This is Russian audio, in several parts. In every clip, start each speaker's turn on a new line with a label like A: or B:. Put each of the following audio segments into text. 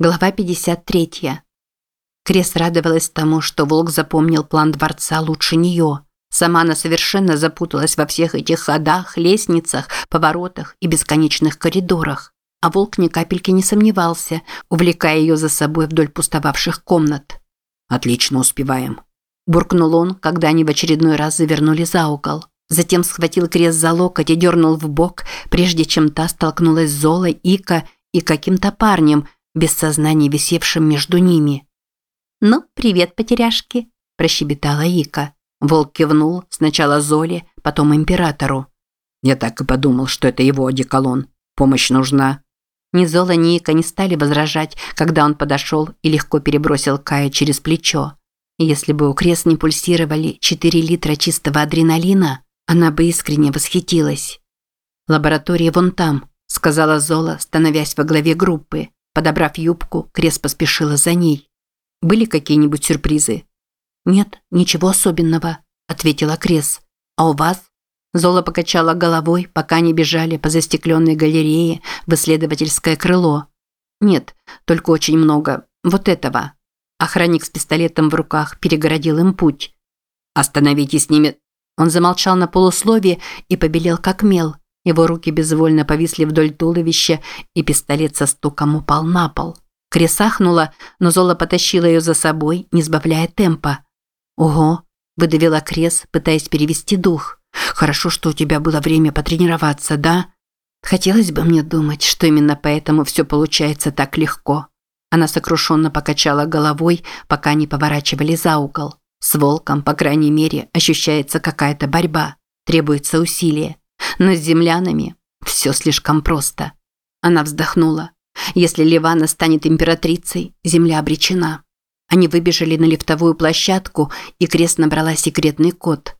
A: Глава 53. Крес радовалась тому, что Волк запомнил план дворца лучше нее. Сама она совершенно запуталась во всех этих ходах, лестницах, поворотах и бесконечных коридорах. А Волк ни капельки не сомневался, увлекая ее за собой вдоль пустовавших комнат.
B: «Отлично успеваем», –
A: буркнул он, когда они в очередной раз завернули за угол. Затем схватил Крес за локоть и дернул в бок, прежде чем та столкнулась с Золой, Ика и каким-то парнем – без сознания висевшим между ними.
C: «Ну, привет, потеряшки», – прощебетала Ика.
A: Волк кивнул сначала Золе, потом императору.
B: «Я так и подумал, что это его одеколон. Помощь нужна».
A: Ни Зола, ни Ика не стали возражать, когда он подошел и легко перебросил Кая через плечо. Если бы у Крес не пульсировали 4 литра чистого адреналина, она бы искренне восхитилась. «Лаборатория вон там», – сказала Зола, становясь во главе группы. Подобрав юбку, Крес поспешила за ней. «Были какие-нибудь сюрпризы?»
C: «Нет, ничего особенного», – ответила Крес. «А у вас?»
A: Зола покачала головой, пока они бежали по застекленной галерее в исследовательское крыло. «Нет, только очень много. Вот этого». Охранник с пистолетом в руках перегородил им путь.
B: «Остановитесь с ними!»
A: Он замолчал на полусловие и побелел как мел. Его руки безвольно повисли вдоль туловища, и пистолет со стуком упал на пол. Крес ахнула, но Зола потащила ее за собой, не сбавляя темпа. «Ого!» – выдавила Крес, пытаясь перевести дух. «Хорошо, что у тебя было время потренироваться, да?» «Хотелось бы мне думать, что именно поэтому все получается так легко». Она сокрушенно покачала головой, пока они поворачивали за угол. С волком, по крайней мере, ощущается какая-то борьба. Требуется усилие. Но с землянами все слишком просто. Она вздохнула. Если Ливана станет императрицей, земля обречена. Они выбежали на лифтовую площадку, и Крест набрала секретный код.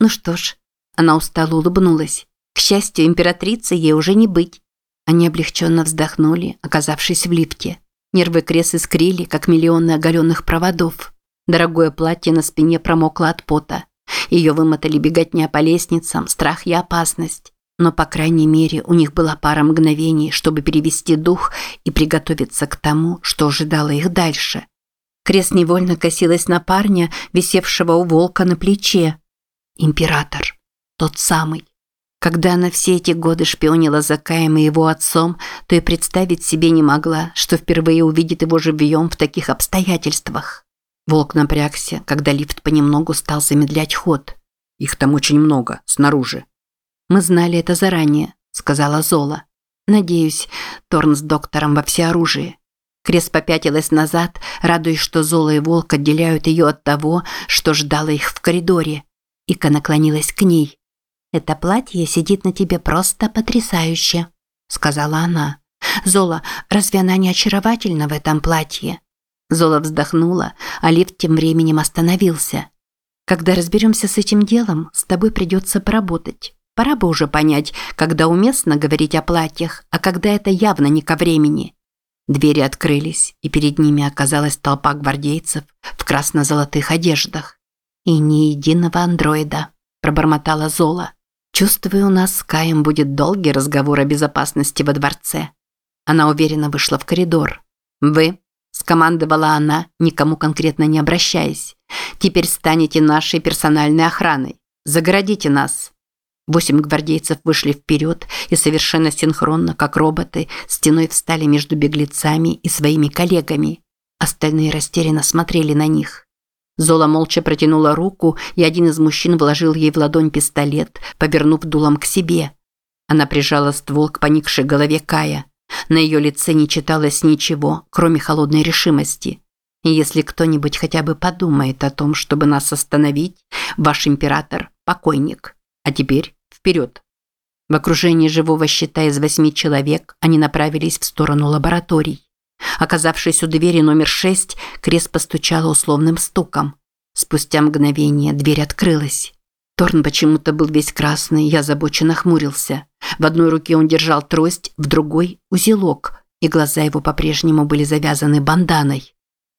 A: Ну что ж, она устало улыбнулась. К счастью, императрицей ей уже не быть. Они облегченно вздохнули, оказавшись в лифте. Нервы Крес искрили, как миллионы оголенных проводов. Дорогое платье на спине промокло от пота. Ее вымотали беготня по лестницам, страх и опасность. Но, по крайней мере, у них была пара мгновений, чтобы перевести дух и приготовиться к тому, что ожидало их дальше. Крест невольно косилась на парня, висевшего у волка на плече. Император. Тот самый. Когда она все эти годы шпионила за Каем и его отцом, то и представить себе не могла, что впервые увидит его живьем в таких обстоятельствах. Волк напрягся, когда лифт понемногу стал замедлять ход.
B: Их там очень много, снаружи.
A: Мы знали это заранее, сказала Зола. Надеюсь, Торн с доктором во всеоружии. Крес попятилась назад, радуясь, что Зола и Волк отделяют ее от того, что ждало их в коридоре. Ика наклонилась к ней. «Это платье сидит на тебе просто потрясающе», – сказала она. «Зола, разве она не очаровательна в этом платье?» Зола вздохнула, а лифт тем временем остановился. «Когда разберемся с этим делом, с тобой придется поработать. Пора бы уже понять, когда уместно говорить о платьях, а когда это явно не ко времени». Двери открылись, и перед ними оказалась толпа гвардейцев в красно-золотых одеждах. «И ни единого андроида», – пробормотала Зола. «Чувствую, у нас с Каем будет долгий разговор о безопасности во дворце». Она уверенно вышла в коридор. «Вы скомандовала она, никому конкретно не обращаясь. Теперь станете нашей персональной охраной. Загородите нас. Восемь гвардейцев вышли вперед и совершенно синхронно, как роботы, стеной встали между беглецами и своими коллегами. Остальные растерянно смотрели на них. Зола молча протянула руку, и один из мужчин вложил ей в ладонь пистолет, повернув дулом к себе. Она прижала ствол к поникшей голове Кая. На ее лице не читалось ничего, кроме холодной решимости. Если кто-нибудь хотя бы подумает о том, чтобы нас остановить, ваш император – покойник. А теперь вперед. В окружении живого щита из восьми человек они направились в сторону лабораторий. Оказавшись у двери номер шесть, Крес постучала условным стуком. Спустя мгновение дверь открылась. Торн почему-то был весь красный, я озабоченно хмурился. В одной руке он держал трость, в другой – узелок, и глаза его по-прежнему были завязаны банданой.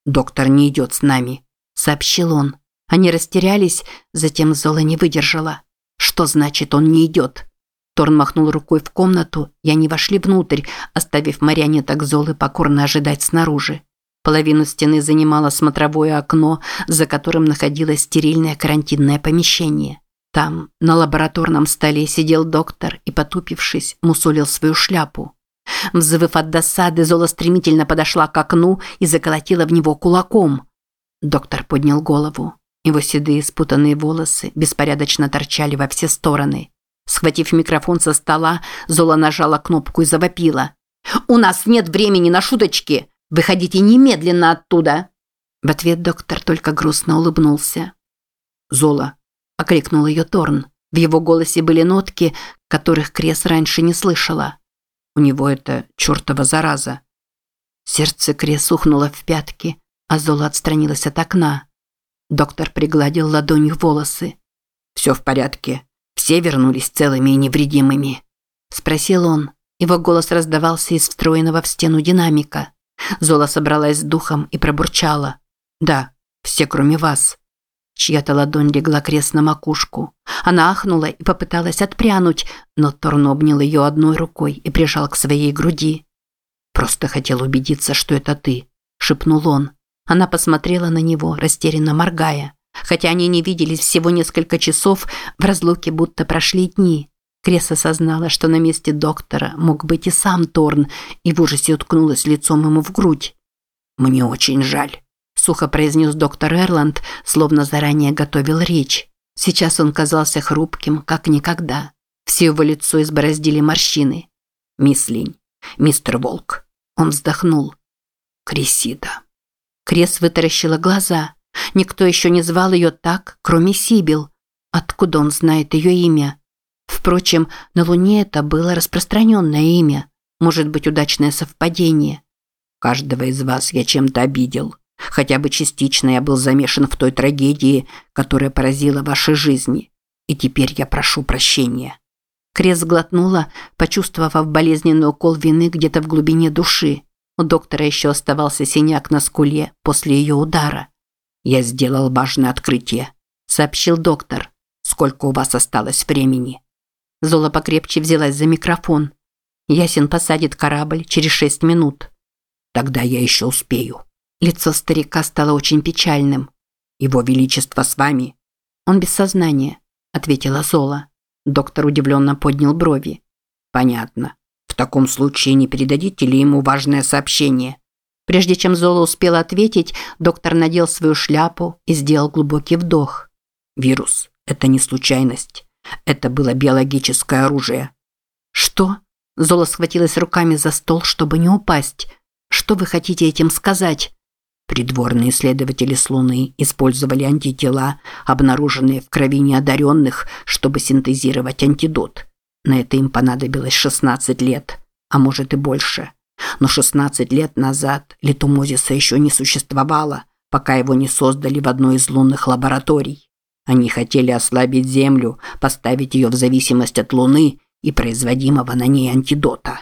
A: «Доктор не идет с нами», – сообщил он. Они растерялись, затем Зола не выдержала. «Что значит, он не идет?» Торн махнул рукой в комнату, и они вошли внутрь, оставив марионеток Золы покорно ожидать снаружи. Половину стены занимало смотровое окно, за которым находилось стерильное карантинное помещение. Там, на лабораторном столе, сидел доктор и, потупившись, мусолил свою шляпу. Взвыв от досады, Зола стремительно подошла к окну и заколотила в него кулаком. Доктор поднял голову. Его седые спутанные волосы беспорядочно торчали во все стороны. Схватив микрофон со стола, Зола нажала кнопку и завопила. «У нас нет времени на шуточки! Выходите немедленно оттуда!» В ответ доктор только грустно улыбнулся.
B: «Зола!» – окликнул ее Торн. В его голосе были нотки, которых Крес раньше не слышала. У него это чертова зараза.
A: Сердце Крес ухнуло в пятки, а Зола отстранилась от окна. Доктор пригладил ладонью волосы.
B: «Все в порядке. Все вернулись целыми и невредимыми?»
A: Спросил он. Его голос раздавался из встроенного в стену динамика. Зола собралась с духом и пробурчала.
B: «Да, все кроме вас».
A: Чья-то ладонь легла крест на макушку. Она ахнула и попыталась отпрянуть, но Торн обнял ее одной рукой и прижал к своей груди.
B: «Просто хотел убедиться, что это ты», – шепнул он.
A: Она посмотрела на него, растерянно моргая. Хотя они не виделись всего несколько часов, в разлуке будто прошли дни. Крес осознала, что на месте доктора мог быть и сам Торн, и в ужасе уткнулась лицом ему в грудь.
B: «Мне очень жаль», – сухо произнес доктор Эрланд, словно заранее готовил речь.
A: Сейчас он казался хрупким, как никогда. Все его лицо избороздили морщины.
B: «Мисс Линь, мистер Волк».
A: Он вздохнул.
B: «Крисида».
A: Крес вытаращила глаза. Никто еще не звал ее так, кроме Сибил. Откуда он знает ее имя? Впрочем, на Луне это было распространенное имя. Может быть, удачное совпадение.
B: Каждого из вас я чем-то обидел. Хотя бы частично я был замешан в той трагедии, которая поразила ваши жизни. И теперь я прошу прощения.
A: Крес глотнула, почувствовав болезненный укол вины где-то в глубине души. У доктора еще оставался синяк на скуле после ее удара.
B: «Я сделал важное открытие», – сообщил доктор. «Сколько у вас осталось времени?»
A: Зола покрепче взялась за микрофон. Ясен посадит корабль через шесть минут.
B: «Тогда я еще успею».
A: Лицо старика стало очень печальным.
B: «Его Величество с вами?»
A: «Он без сознания», – ответила Зола. Доктор удивленно поднял брови.
B: «Понятно. В таком случае не передадите ли ему важное сообщение?»
A: Прежде чем Зола успела ответить, доктор надел свою шляпу и сделал глубокий вдох.
B: «Вирус – это не случайность. Это было биологическое оружие».
A: «Что?» Зола схватилась руками за стол, чтобы не упасть. «Что вы хотите этим сказать?»
B: Придворные исследователи с Луны использовали антитела, обнаруженные в крови неодаренных, чтобы синтезировать антидот. На это им понадобилось 16 лет, а может и больше. Но 16 лет назад литумозиса еще не существовало, пока его не создали в одной из лунных лабораторий. Они хотели ослабить Землю, поставить ее в зависимость от Луны и производимого на ней антидота.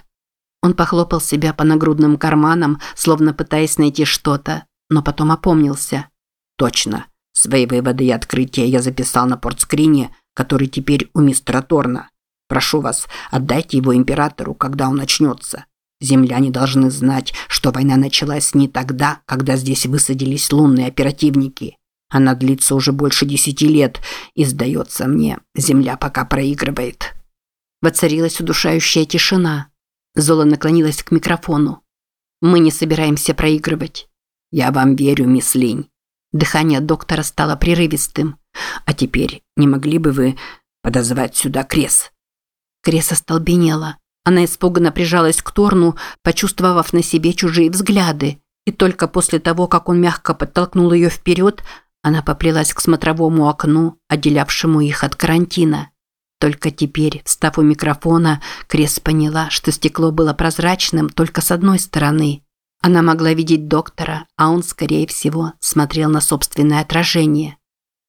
A: Он похлопал себя по нагрудным карманам, словно пытаясь найти что-то, но потом опомнился.
B: Точно. Свои выводы и открытия я записал на портскрине, который теперь у мистера Торна. Прошу вас, отдайте его императору, когда он начнется. Земляне должны знать, что война началась не тогда, когда здесь высадились лунные оперативники. Она длится уже больше десяти лет, и, сдается мне, Земля пока проигрывает.
A: Воцарилась удушающая тишина. Зола наклонилась к микрофону. «Мы не собираемся проигрывать».
B: «Я вам верю, мисс Линь».
A: Дыхание доктора стало прерывистым.
B: «А теперь не могли бы вы подозвать сюда Крес?»
A: Крес остолбенела. Она испуганно прижалась к Торну, почувствовав на себе чужие взгляды. И только после того, как он мягко подтолкнул ее вперед, она поплелась к смотровому окну, отделявшему их от карантина. Только теперь, встав у микрофона, Крес поняла, что стекло было прозрачным только с одной стороны. Она могла видеть доктора, а он, скорее всего, смотрел на собственное отражение.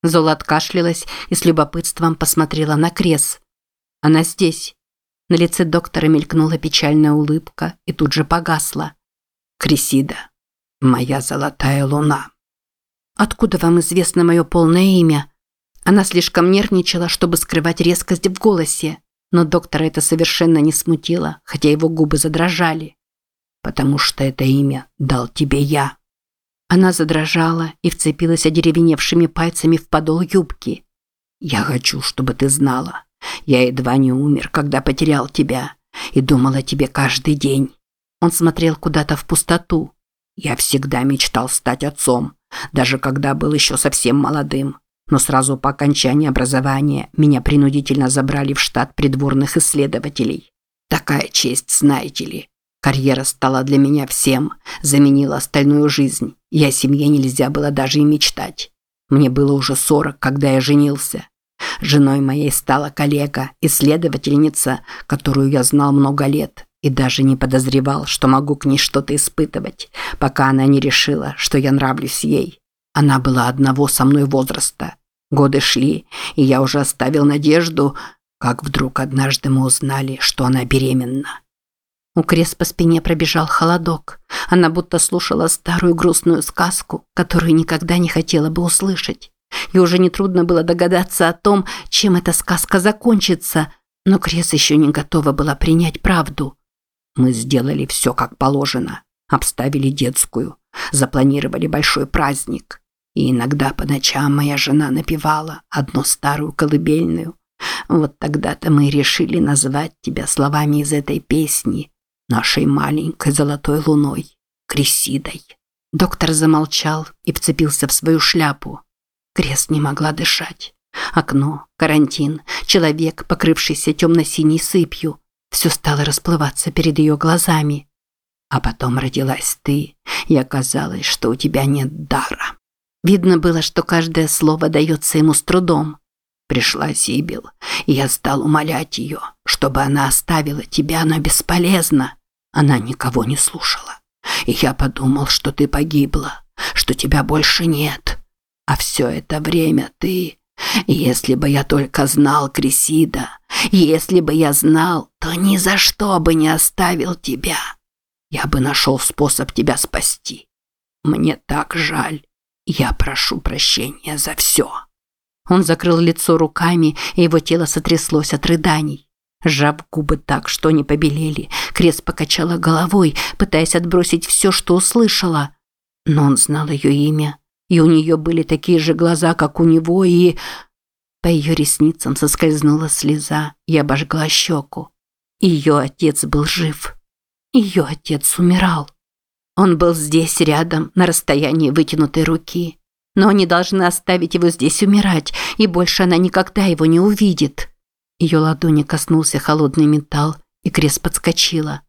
A: Зола откашлялась и с любопытством посмотрела на Крес. «Она здесь». На лице доктора мелькнула печальная улыбка и тут же погасла.
B: «Крисида, моя золотая луна».
A: «Откуда вам известно мое полное имя?» Она слишком нервничала, чтобы скрывать резкость в голосе. Но доктора это совершенно не смутило, хотя его губы задрожали.
B: «Потому что это имя дал тебе я».
A: Она задрожала и вцепилась одеревеневшими пальцами в подол юбки.
B: «Я хочу, чтобы ты знала. Я едва не умер, когда потерял тебя, и думал о тебе каждый день».
A: Он смотрел куда-то в пустоту.
B: «Я всегда мечтал стать отцом, даже когда был еще совсем молодым. Но сразу по окончании образования меня принудительно забрали в штат придворных исследователей. Такая честь, знаете ли. Карьера стала для меня всем, заменила остальную жизнь. О семье нельзя было даже и мечтать. Мне было уже 40, когда я женился. Женой моей стала коллега, исследовательница, которую я знал много лет и даже не подозревал, что могу к ней что-то испытывать, пока она не решила, что я нравлюсь ей. Она была одного со мной возраста. Годы шли, и я уже оставил надежду, как вдруг однажды мы узнали, что она беременна.
A: У Крес по спине пробежал холодок. Она будто слушала старую грустную сказку, которую никогда не хотела бы услышать. И уже нетрудно было догадаться о том, чем эта сказка закончится, но Крес еще не готова была принять правду.
B: Мы сделали все как положено. Обставили детскую. Запланировали большой праздник. И иногда по ночам моя жена напевала одну старую колыбельную. Вот тогда-то мы решили назвать тебя словами из этой песни, нашей маленькой золотой луной, Крисидой.
A: Доктор замолчал и вцепился в свою шляпу. Крест не могла дышать. Окно, карантин, человек, покрывшийся темно-синей сыпью. Все стало расплываться перед ее глазами.
B: А потом родилась ты, и оказалось, что у тебя нет дара.
A: Видно было, что каждое слово дается ему с трудом.
B: Пришла Сибил, я стал умолять ее, чтобы она оставила тебя, но бесполезно. Она никого не слушала. И я подумал, что ты погибла, что тебя больше нет. А все это время ты... Если бы я только знал, Крисида, если бы я знал, то ни за что бы не оставил тебя. Я бы нашел способ тебя спасти. Мне так жаль. Я прошу прощения за все».
A: Он закрыл лицо руками, и его тело сотряслось от рыданий. Сжав губы так, что они побелели, Крес покачала головой, пытаясь отбросить все, что услышала. Но он знал ее имя, и у нее были такие же глаза, как у него, и... По ее ресницам соскользнула слеза и обожгла щеку. Ее отец был жив. Ее отец умирал. Он был здесь рядом, на расстоянии вытянутой руки. Но они должны оставить его здесь умирать, и больше она никогда его не увидит. Ее ладони коснулся холодный металл, и Крес подскочила.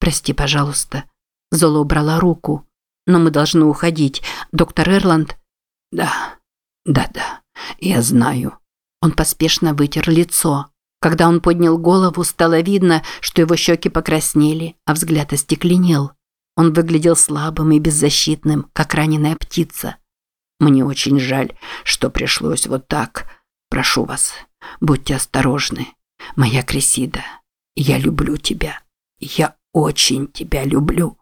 A: «Прости, пожалуйста». Зола убрала руку. «Но мы должны уходить. Доктор Эрланд...»
B: «Да, да-да, я знаю».
A: Он поспешно вытер лицо. Когда он поднял голову, стало видно, что его щеки покраснели, а взгляд остекленел. Он выглядел слабым и беззащитным, как раненая птица.
B: Мне очень жаль, что пришлось вот так. Прошу вас, будьте осторожны. Моя Крисида, я люблю тебя. Я очень тебя люблю.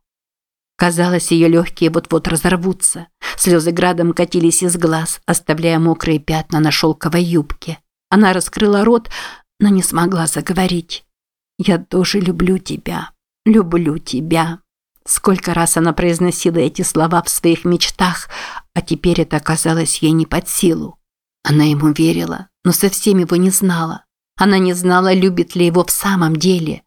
A: Казалось, ее легкие вот-вот разорвутся. Слезы градом катились из глаз, оставляя мокрые пятна на шелковой юбке. Она раскрыла рот, но не смогла заговорить. «Я тоже люблю тебя. Люблю тебя». Сколько раз она произносила эти слова в своих мечтах, а теперь это оказалось ей не под силу. Она ему верила, но совсем его не знала. Она не знала, любит ли его в самом деле.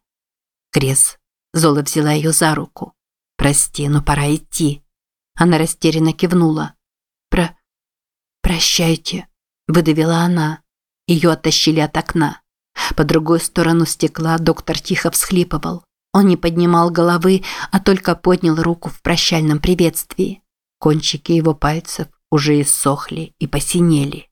A: Крес. Зола взяла ее за руку. «Прости, но пора идти». Она растерянно кивнула. «Про... прощайте», – выдавила она. Ее оттащили от окна. По другой сторону стекла доктор тихо всхлипывал. Он не поднимал головы, а только поднял руку в прощальном приветствии. Кончики его пальцев уже иссохли и посинели.